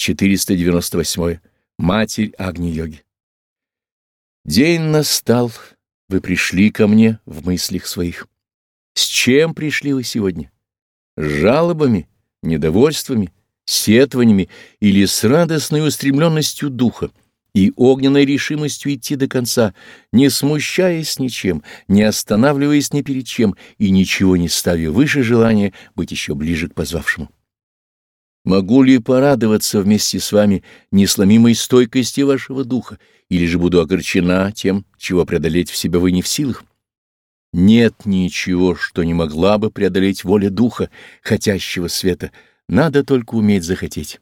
498. Матерь Агни-йоги. День настал, вы пришли ко мне в мыслях своих. С чем пришли вы сегодня? С жалобами, недовольствами, сетованиями или с радостной устремленностью духа и огненной решимостью идти до конца, не смущаясь ничем, не останавливаясь ни перед чем и ничего не ставя выше желания быть еще ближе к позвавшему? Могу ли порадоваться вместе с вами несломимой стойкости вашего духа, или же буду огорчена тем, чего преодолеть в себе вы не в силах? Нет ничего, что не могла бы преодолеть воля духа, хотящего света, надо только уметь захотеть.